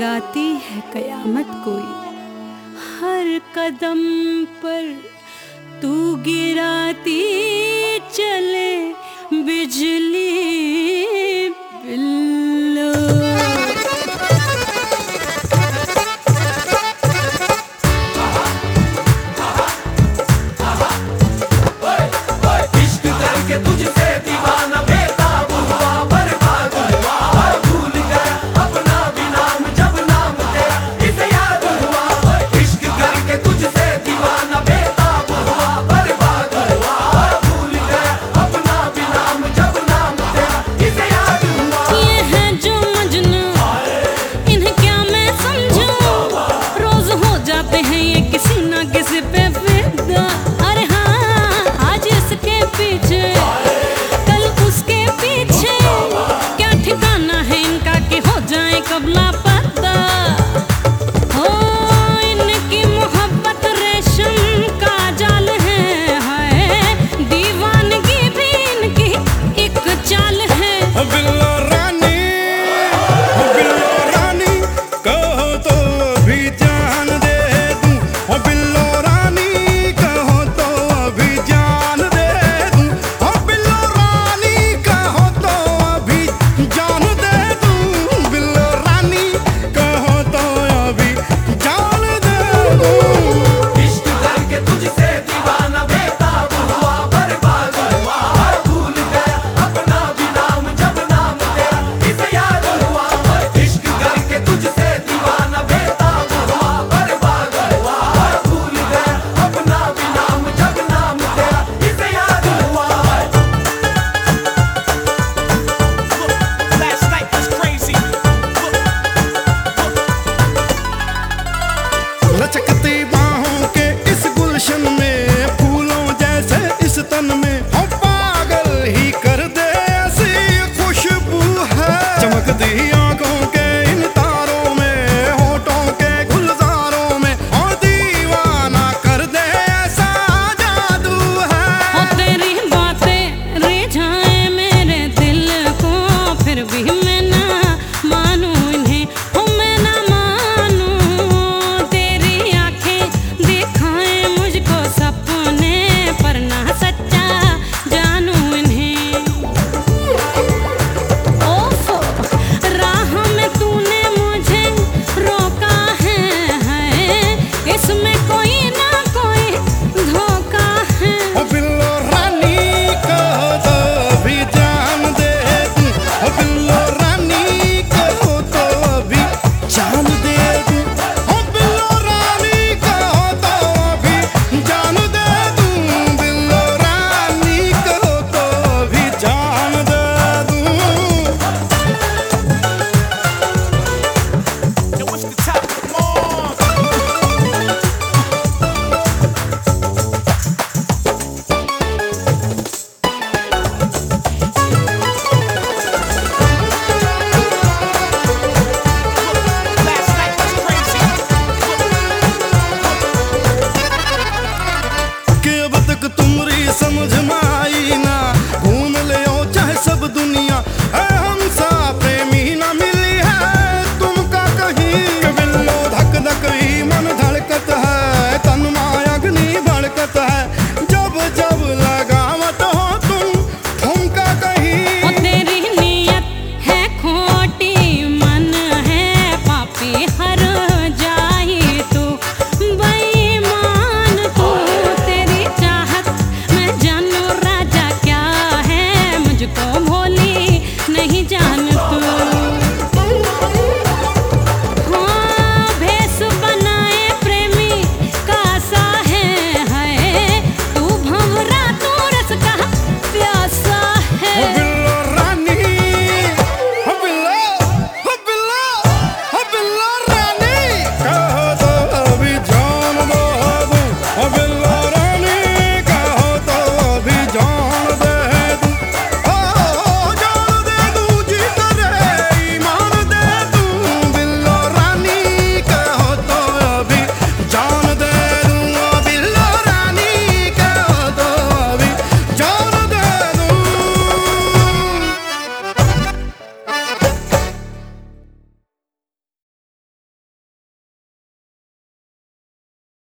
लगाती है कयामत कोई। हर कदम पर तू गिराती चले बिजली बिल्लो। तुझसे Run Ivana ஞான